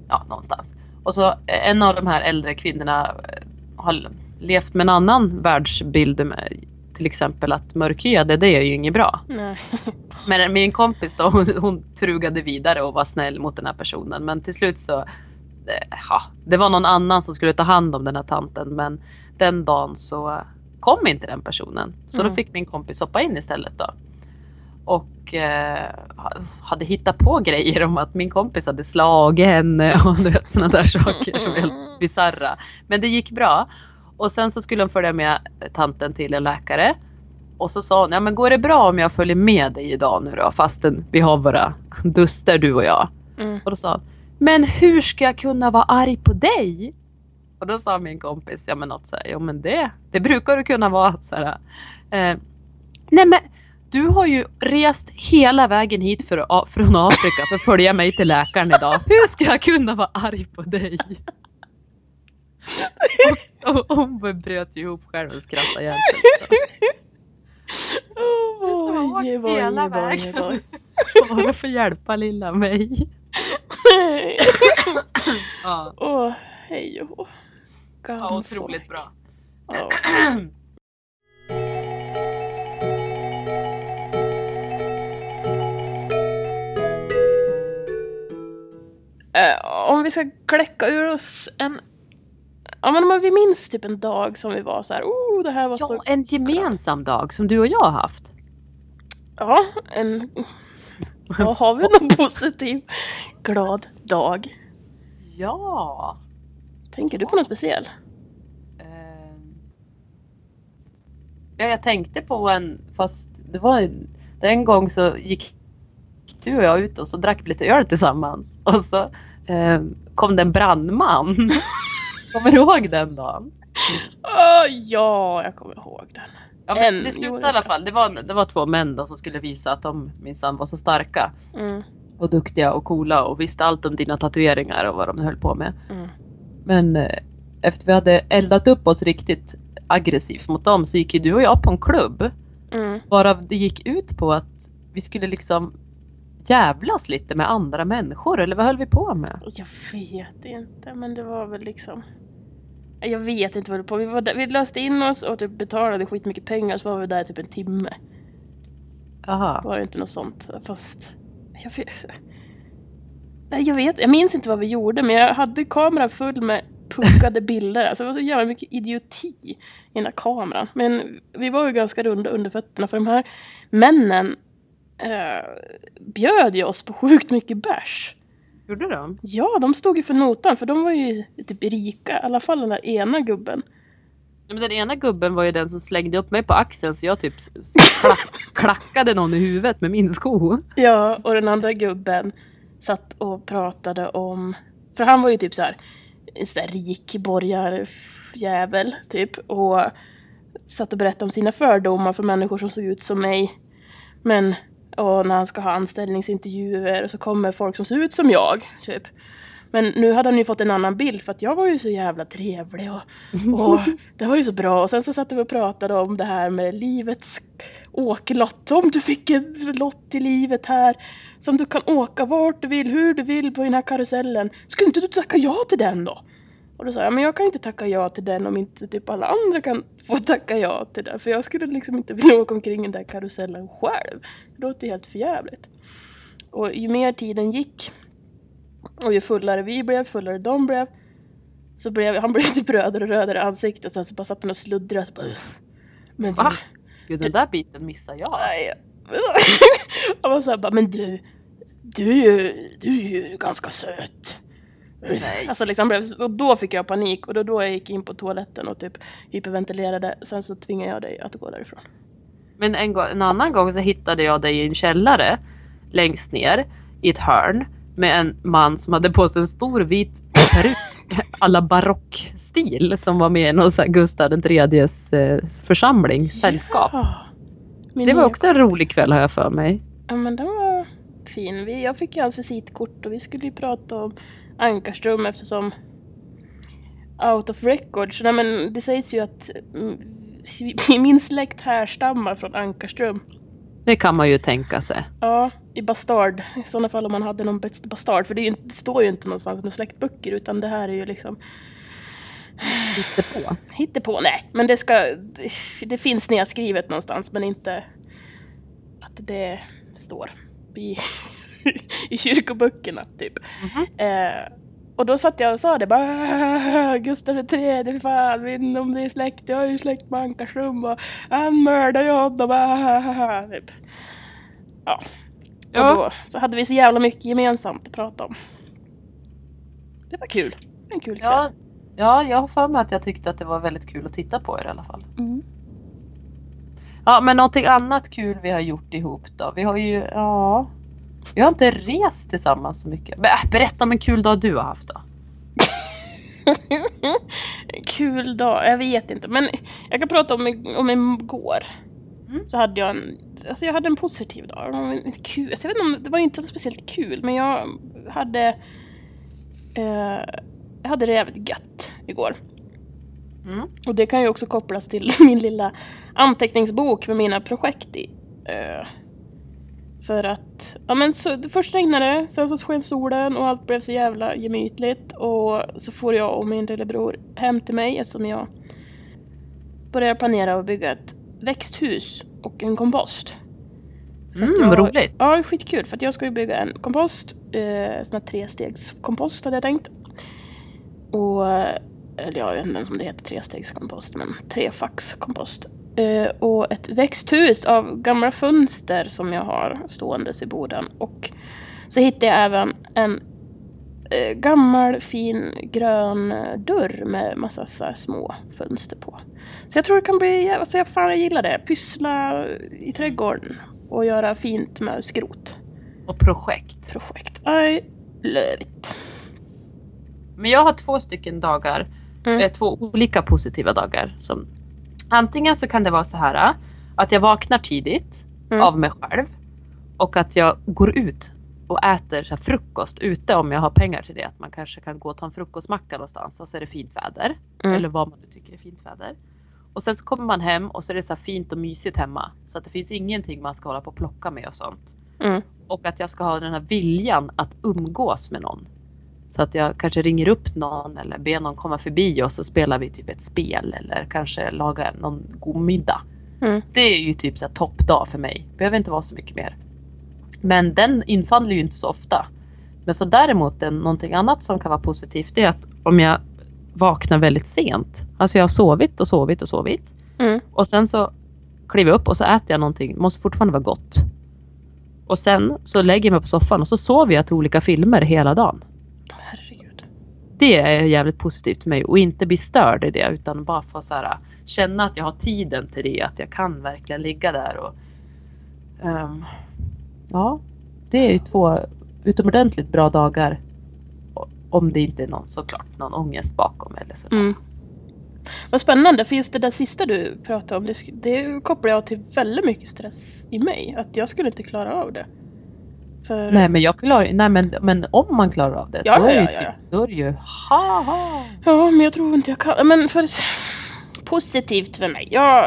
Ja, någonstans. Och så eh, en av de här äldre kvinnorna eh, har levt med en annan världsbild. Med, till exempel att mörkhyade, det är ju inget bra. nej. [laughs] Men min kompis då, hon, hon trugade vidare och var snäll mot den här personen. Men till slut så, eh, ja, det var någon annan som skulle ta hand om den här tanten. Men den dagen så kom inte den personen. Så Mm. då fick min kompis hoppa in istället då. Och eh, hade hittat på grejer om att min kompis hade slagit henne [laughs] och sådana där saker som är helt [laughs] bisarra. Men det gick bra. Och sen så skulle hon följa med tanten till en läkare. Och så sa hon, ja men går det bra om jag följer med dig idag nu då? Fastän vi har våra duster du och jag. Mm. Och då sa hon, men hur ska jag kunna vara arg på dig? Och då sa min kompis, ja men något så här, jo men det, det brukar du kunna vara. Så här, eh, nej men du har ju rest hela vägen hit för, från Afrika för att följa mig till läkaren idag. Hur ska jag kunna vara arg på dig? Och hon bröt ju ihop själv och skrattade ihjäl sig. Oh, oj, oj, hela vägen. [laughs] för att hjälpa lilla mig. [laughs] Ja, Åh, hej och hå. ja otroligt bra. [clears throat] Eh, om vi ska kläcka ur oss en... Ja men om vi minns typ en dag som vi var så här, oh det här var så... Ja, en gemensam dag som du och jag har haft. Ja, en... Ja, har vi någon positiv, glad dag? Ja. Tänker du på något speciell? Ehm. Ja, jag tänkte på en, fast det var en, en gång så gick du och jag ut och så drack vi lite öl tillsammans. Och så ehm, kom det en brandman. [laughs] Kommer du ihåg den dagen? Åh, ja, jag kommer ihåg den. Ja, men En det slutade i alla fall. Det var, det var två män då som skulle visa att de minsann var så starka Mm, och duktiga och coola och visste allt om dina tatueringar och vad de höll på med. mm. Men eh, efter vi hade eldat upp oss riktigt aggressivt mot dem så gick ju du och jag på en klubb. Mm. Varav det gick ut på att vi skulle liksom jävlas lite med andra människor. Eller vad höll vi på med? Jag vet inte, men det var väl liksom... Jag vet inte vad det på. Vi, var där, vi löste in oss och typ betalade skitmycket pengar så var vi där typ en timme. Aha. Var det inte något sånt? Fast... Jag vet, Nej, jag vet Jag minns inte vad vi gjorde men jag hade kameran full med puckade bilder. Alltså det var så jävla mycket idioti i den här kameran. Men vi var ju ganska runda under fötterna för de här männen eh, bjöd ju oss på sjukt mycket bärs. Gjorde de? Ja, de stod ju för notan för de var ju typ rika. I alla fall den där ena gubben. Ja, Men den ena gubben var ju den som slängde upp mig på axeln så jag typ klack, [laughs] klackade någon i huvudet med min sko. Ja, och den andra gubben satt och pratade om... För han var ju typ så här, en sån där rik borgarjävel typ. Och satt och berättade om sina fördomar för människor som såg ut som mig. Men, och när han ska ha anställningsintervjuer och så kommer folk som ser ut som jag, typ. Men nu hade han ju fått en annan bild för att jag var ju så jävla trevlig och, och det var ju så bra. Och sen så satt vi och pratade om det här med livets åklott. Om du fick en lott i livet här som du kan åka vart du vill, hur du vill på den här karusellen. Skulle inte du tacka ja till den då? Och då sa jag, men jag kan inte tacka ja till den om inte typ alla andra kan få tacka ja till den. För jag skulle liksom inte vilja åka omkring i den där karusellen själv. Det låter helt förjävligt. Och ju mer tiden gick Och ju fullare vi blev, fullare de blev. Så blev han blev typ rödare och rödare i ansiktet. Sen så bara satt han och sluddrade. Så bara, Va? Gud, den där biten missar jag. [laughs] Han var såhär bara, men du, du är ju, du är ju ganska söt. Nej. Alltså liksom, blev- och då fick jag panik och då, då jag gick in på toaletten och typ hyperventilerade. Sen så tvingade jag dig att gå därifrån. Men en, gång, en annan gång så hittade jag dig i en källare längst ner i ett hörn med en man som hade på sig en stor vit peruk [laughs] alla barockstil som var med i någon sån Gustav IIIs eh, församling, sällskap. Ja. Det var också en rolig kväll har jag för mig. Ja men den var fin. Vi, jag fick ju hans visitkort och vi skulle ju prata om Ankarström eftersom out of record. Så nej, men det sägs ju att mm, [laughs] min släkt härstammar från Ankarström. Det kan man ju tänka sig. Ja, i Bastard. I sådana fall om man hade någon Bastard. För det, ju det står ju inte någonstans i några släktböcker utan det här är ju liksom [sighs] Lite på. hittepå. Nej, men det ska... Det, det finns nedskrivet någonstans men inte att det står i, [laughs] i kyrkoböckerna typ. Mhm. Eh, och då satt jag och sa det bara Gustav III, fan, min om det är släkt, jag är ju släkt med Ankarsrum och han mördade ju honom. ah, Typ. Ja. Och Ja. då så hade vi så jävla mycket gemensamt att prata om. Det var kul. En kul kväll. Ja, ja, jag har för mig att jag tyckte att det var väldigt kul att titta på er i alla fall. Mm. Ja, men någonting annat kul vi har gjort ihop då? Vi har ju, ja... Vi har inte rest tillsammans så mycket. Äh, berätta om en kul dag du har haft då. [laughs] kul dag, jag vet inte. Men jag kan prata om, om igår. Mm. Så hade jag en, alltså jag hade en positiv dag. En Kul, alltså jag vet inte om, det var inte så speciellt kul men jag hade eh, jag hade det jävligt gött igår. Mm. Och det kan ju också kopplas till [laughs] min lilla anteckningsbok med mina projekt i. Eh, för att, ja men så, först regnade det, sen så sken solen och allt blev så jävla gemytligt och så får jag och min lillebror hem till mig eftersom jag börjar planera att bygga ett växthus och en kompost. För Mm, jag, roligt. Ja, skitkul för att jag ska ju bygga en kompost, eh, sån här trestegskompost hade jag tänkt. Och, eller jag vet inte ens om det heter trestegskompost, men trefackskompost. Eh, och ett växthus av gamla fönster som jag har ståendes i boden. Och så hittade jag även en eh, gammal fin grön eh, dörr med massa så små fönster på. Så jag tror det kan bli, alltså jag, fan jag gillar det. Pyssla i trädgården och göra fint med skrot. Och projekt. Projekt. I love it. Men jag har två stycken dagar, Mm. två olika positiva dagar. Som, antingen så kan det vara så här att jag vaknar tidigt Mm. av mig själv och att jag går ut och äter så här frukost ute om jag har pengar till det. Att man kanske kan gå och ta en frukostmacka någonstans och så är det fint väder. Mm. Eller vad man nu tycker är fint väder. Och sen så kommer man hem och så är det så här fint och mysigt hemma. Så att det finns ingenting man ska hålla på och plocka med och sånt. Mm. Och att jag ska ha den här viljan att umgås med någon. Så att jag kanske ringer upp någon eller ber någon komma förbi och så spelar vi typ ett spel eller kanske lagar någon god middag. Mm. Det är ju typ så toppdag för mig. Behöver inte vara så mycket mer. Men den infaller ju inte så ofta. Men så däremot någonting annat som kan vara positivt är att om jag vaknar väldigt sent. Alltså jag har sovit och sovit och sovit. Mm. Och sen så kliver jag upp och så äter jag någonting. Måste fortfarande vara gott. Och sen så lägger jag mig på soffan och så sover jag till olika filmer hela dagen. Det är jävligt positivt för mig och inte bli störd i det utan bara få så här, känna att jag har tiden till det. Att jag kan verkligen ligga där och um, Ja, det är ju två utomordentligt bra dagar. Om det inte är någon såklart någon ångest bakom eller sådär. Mm. Vad spännande, för just det där sista du pratade om, det, det kopplar jag till väldigt mycket stress i mig. Att jag skulle inte klara av det. För, Nej men jag klarar nej men, men om man klarar av det Ja, då, är ja, ja, ja. typ- då är det ju ha ha. Ja, men jag tror inte jag kan. Men för positivt för mig. Jag,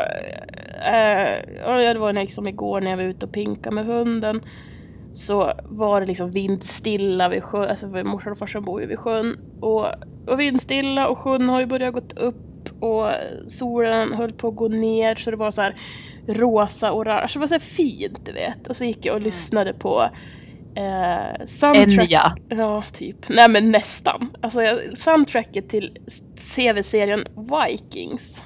ja, det var liksom igår när jag var ute och pinka med hunden. Så var det liksom vindstilla vid sjön. Alltså morsan och farsan bor ju vid sjön. Och, och vindstilla och sjön har ju börjat gått upp. Och solen höll på att gå ner så det var så här rosa orange. Det var så fint du vet. Och så gick jag och Mm. lyssnade på Eh, soundtrack... Enya. Ja, typ. Nej men nästan. Alltså soundtracket till CV-serien Vikings.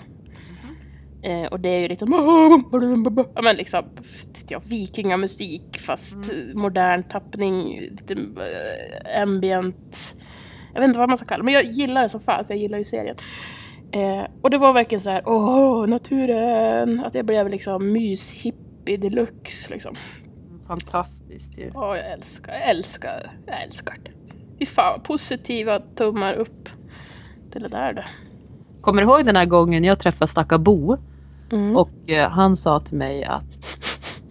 Eh, och det är ju liksom... Ja men liksom... Ja, vikingamusik fast modern tappning, lite eh, ambient... Jag vet inte vad man ska kalla det, men jag gillar det så fan för jag gillar ju serien. Eh, och det var verkligen så här, åh, naturen! Att jag blev liksom myshippie deluxe liksom. Fantastiskt ju. Åh, jag älskar, jag älskar, jag älskar det. Fy fan, positiva tummar upp till det där det. Kommer du ihåg den här gången jag träffade stackar Bo? Mm. Och eh, han sa till mig att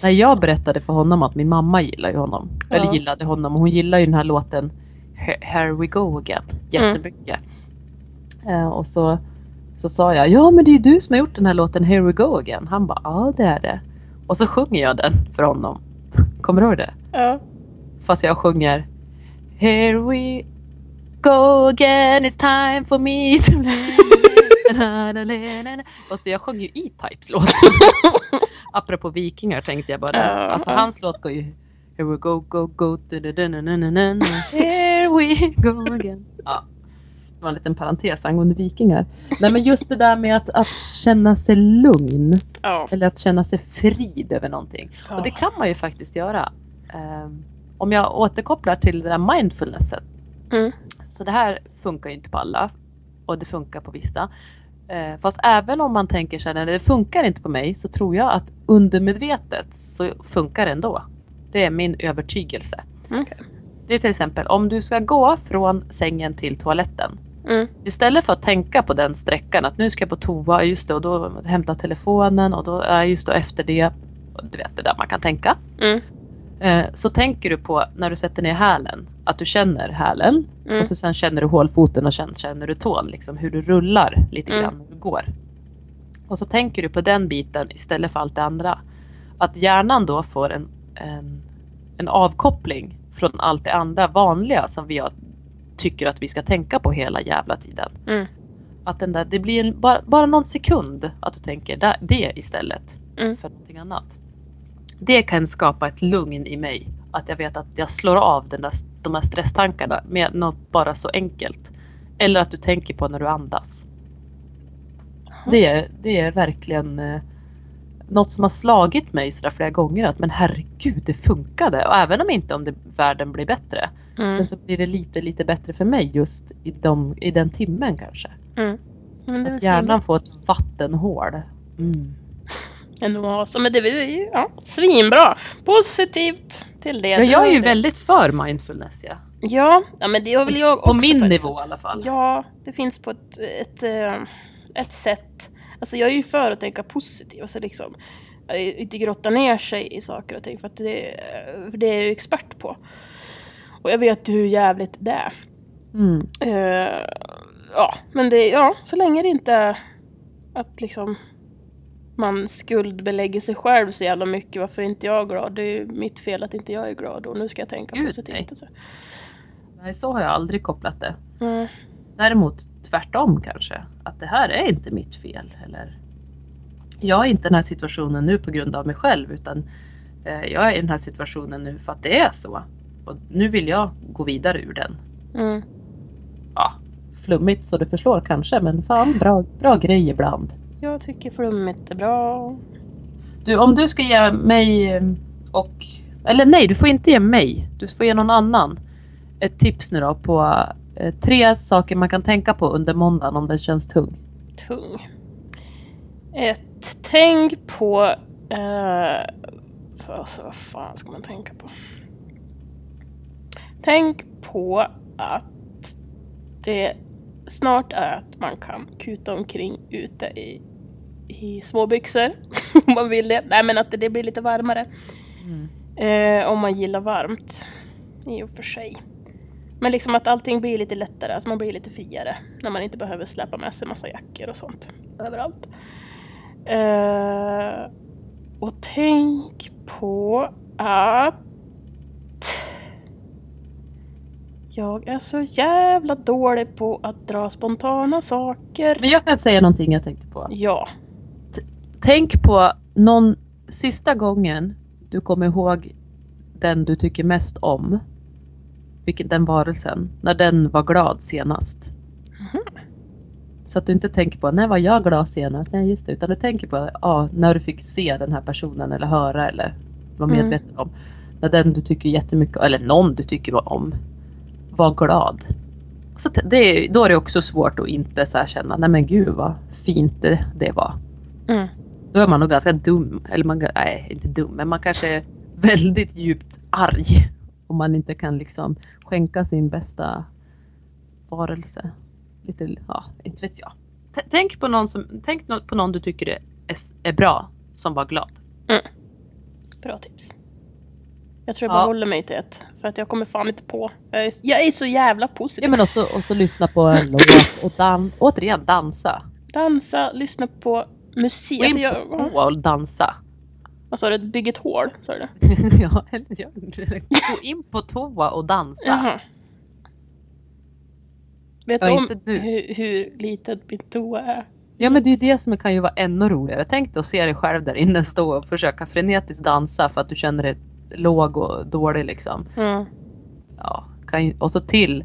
när jag berättade för honom att min mamma gillar ju honom. Ja. Eller gillade honom. Och hon gillar ju den här låten He- Here we go again. Jättemycket. Eh, och så, så sa jag, ja men det är ju du som har gjort den här låten Here we go again. Han bara, ja det är det. Och så sjunger jag den för honom. Kommer du ihåg det? Ja. Fast jag sjunger Here we go again, it's time for me to... [laughs] Och så jag sjöng ju E-Types låt. [laughs] Apropå vikingar tänkte jag bara. Ja, alltså ja. hans låt går ju Here we go, go, go, da, da, da, da, da, da, da. Here we go again. Ja, var en liten parentes angående vikingar. Nej men just det där med att, att känna sig lugn. Ja. Eller att känna sig frid över någonting. ja. Och det kan man ju faktiskt göra. Ehm, om jag återkopplar till det där mindfulnesset. Mm. Så det här funkar ju inte på alla. Och det funkar på vissa. Eh, fast även om man tänker sig att det funkar inte på mig så tror jag att undermedvetet så funkar det ändå. Det är min övertygelse. Okej. Det är till exempel om du ska gå från sängen till toaletten. Mm. Istället för att tänka på den sträckan att nu ska jag på toa, just det, och då hämta telefonen och då just då efter det, du vet det där man kan tänka. Mm. Eh, så tänker du på när du sätter ner hälen, att du känner hälen Mm. och så sen känner du hålfoten och sen känner du tån, liksom hur du rullar lite Mm. grann när du går. Och så tänker du på den biten istället för allt det andra. Att hjärnan då får en, en, en avkoppling från allt det andra vanliga som vi har, tycker att vi ska tänka på hela jävla tiden. Mm. Att den där, det blir en, bara, bara någon sekund att du tänker där, det istället Mm. för någonting annat. Det kan skapa ett lugn i mig. Att jag vet att jag slår av den där, de här stresstankarna med något bara så enkelt. Eller att du tänker på när du andas. Det, är- det är verkligen eh, något som har slagit mig sådär flera gånger. Att men herregud, det funkade. Och även om inte om det, världen blir bättre. Mm. Men så blir det lite, lite bättre för mig just i, de, i den timmen kanske. Mm. Att hjärnan får ett vattenhål. Mm. En oas. Men det är ju ja, svinbra. Positivt till det. Ja, jag är ju väldigt för mindfulness. Ja. Ja, ja men det är väl jag På också min ett nivå i alla fall. Ja, det finns på ett, ett, eh, ett sätt. Alltså jag är ju för att tänka positivt. Alltså liksom, eh, inte grotta ner sig i saker och ting. För, att det, för det är jag ju expert på. Och jag vet ju hur jävligt det är. Mm. Eh, ja, men det, ja, så länge det inte är att liksom man skuldbelägger sig själv så jävla mycket. Varför är inte jag glad? Det är ju mitt fel att inte jag är glad och nu ska jag tänka Gud, positivt. nej. Och så. Nej, så har jag aldrig kopplat det. Mm. Däremot tvärtom kanske. Att det här är inte mitt fel. Eller jag är inte i den här situationen nu på grund av mig själv. Utan eh, jag är i den här situationen nu för att det är så. Och nu vill jag gå vidare ur den. Mm. Ja, flummigt så det förslår kanske. Men fan, bra, bra grej ibland. Jag tycker flummigt är bra. Du, om du ska ge mig eh, och... Eller nej, du får inte ge mig. Du får ge någon annan ett tips nu då på tre saker man kan tänka på under måndagen om den känns tung. Tung. Ett, tänk på... Eh, för, alltså, vad fan ska man tänka på? Tänk på att det snart är att man kan kuta omkring ute i, i småbyxor. [laughs] om man vill det. Nej men att det, blir lite varmare. Eh, om man gillar varmt. I och för sig. Men liksom att allting blir lite lättare, att man blir lite friare. När man inte behöver släppa med sig massa jackor och sånt överallt. Eh, och tänk på att jag är så jävla dålig på att dra spontana saker. Men jag kan säga någonting jag tänkte på. Ja. Tänk på någon sista gången du kommer ihåg den du tycker mest om, vilken, den varelsen, när den var glad senast. Mhm. Så att du inte tänker på när var jag glad senast? Nej just det, utan du tänker på ja, när du fick se den här personen eller höra eller vara Mm. medveten om. När den du tycker jättemycket eller någon du tycker om var glad. Så det, då är det också svårt att inte så känna, nej men gud vad fint det, det var. Mm. Då är man nog ganska dum. Eller man, nej, inte dum, men man kanske är väldigt djupt arg. Om man inte kan liksom skänka sin bästa varelse. Lite, ja, inte vet jag. T- tänk på någon, som, tänk på någon du tycker är, är, bra, som var glad. Bra tips. Jag tror jag bara Ja. håller mig till ett. För att jag kommer fan inte på. Jag är, jag är så jävla positiv. Ja, men också, och så lyssna på en låt och dan, återigen dansa. Dansa, lyssna på musik. Gå Alltså in jag, på och dansa. Vad sa du? Bygg ett hål, sa du det? ja, eller gör det. Gå in på toa och dansa. Jaha. Vet du om du. Hur, hur liten min toa är? Ja, men det är ju det som kan ju vara ännu roligare. Tänk dig att se dig själv där inne stå och försöka frenetiskt dansa för att du känner dig låg och dålig liksom. Mm. Ja, kan ju, och så till.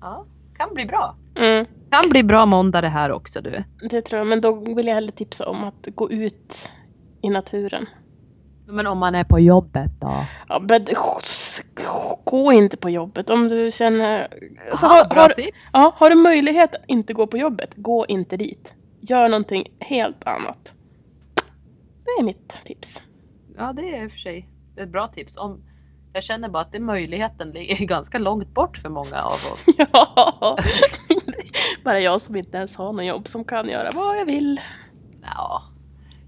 Ja, kan bli bra. Mm. Kan bli bra måndag det här också du. Det tror jag, men då vill jag hellre tipsa om att gå ut i naturen. Men om man är på jobbet då? Ja, men gå inte på jobbet om du känner... Alltså, Aha, har, bra har, tips. ja, har du möjlighet att inte gå på jobbet, gå inte dit. Gör någonting helt annat. Det är mitt tips. Ja, det är i och för sig ett bra tips. Om, jag känner bara att den möjligheten ligger [laughs] ganska långt bort för många av oss. [laughs] Ja, bara jag som inte ens har något jobb som kan göra vad jag vill. Ja.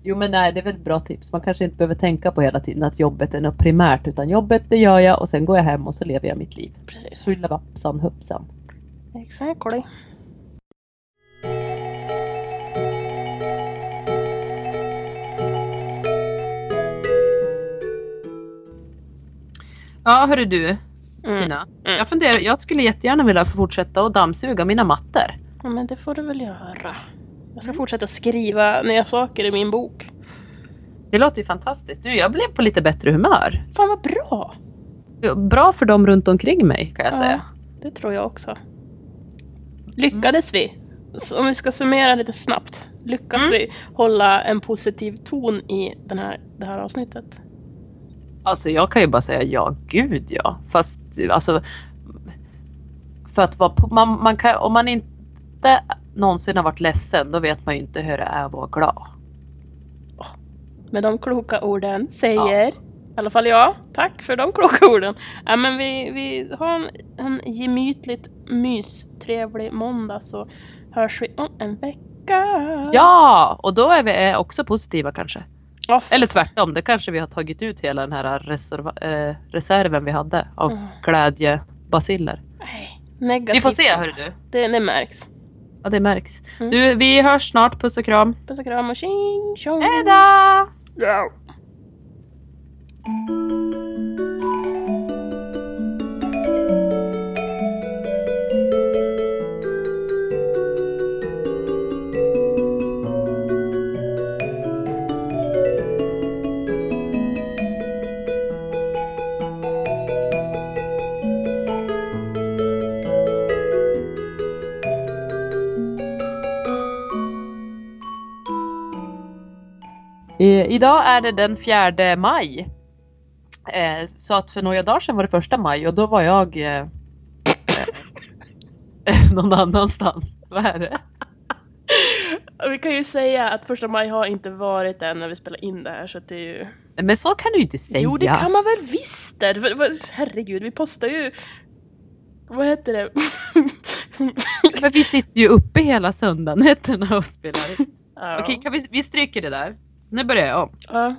Jo men nej, det är väl ett bra tips. Man kanske inte behöver tänka på hela tiden att jobbet är något primärt utan jobbet det gör jag och sen går jag hem och så lever jag mitt liv. Precis. Fyllabapsan huppsan. Exactly. Ja hörru du Mm. Tina. Mm. Jag funderar, jag skulle jättegärna vilja fortsätta att dammsuga mina mattor. Ja, men det får du väl göra. Jag ska fortsätta skriva nya saker i min bok. Det låter ju fantastiskt. Du, jag blev på lite bättre humör. Fan vad bra! Bra för dem runt omkring mig kan jag Ja, säga. det tror jag också. Lyckades vi? Så om vi ska summera lite snabbt. Lyckas Mm. vi hålla en positiv ton i den här, det här avsnittet? Alltså jag kan ju bara säga ja, gud ja. Fast alltså för att vara på, man, man kan, om man inte någonsin har varit ledsen då vet man ju inte hur det är att vara glad. Med de kloka orden säger i alla fall jag, tack för de kloka orden. Ja, men vi, vi har en, en gemytligt mystrevlig måndag så hörs vi om en vecka. Ja, och då är vi också positiva kanske. Eller tvärtom, det kanske vi har tagit ut hela den här reserva, eh, reserven vi hade av Mm. Nej, negativt. Vi får se hörru du. Det, det märks. Ja, det märks. Mm. Du, vi hörs snart. Puss och kram. Puss och kram och tjing tjong! Hejdå! Ja. Idag är det den 4 maj. Eh, så att för några dagar sedan var det första maj och då var jag eh, eh, [laughs] någon annanstans. Vad är det? Vi kan ju säga att första maj har inte varit än när vi spelar in det här så att det är ju... Men så kan du ju inte säga. Jo det kan man väl visst Herregud, vi postar ju... Vad heter det? Men vi sitter ju uppe hela söndagnätterna [laughs] och spelar. ja. Okej, kan vi, vi stryker det där. Nu börjar jag om. Ja.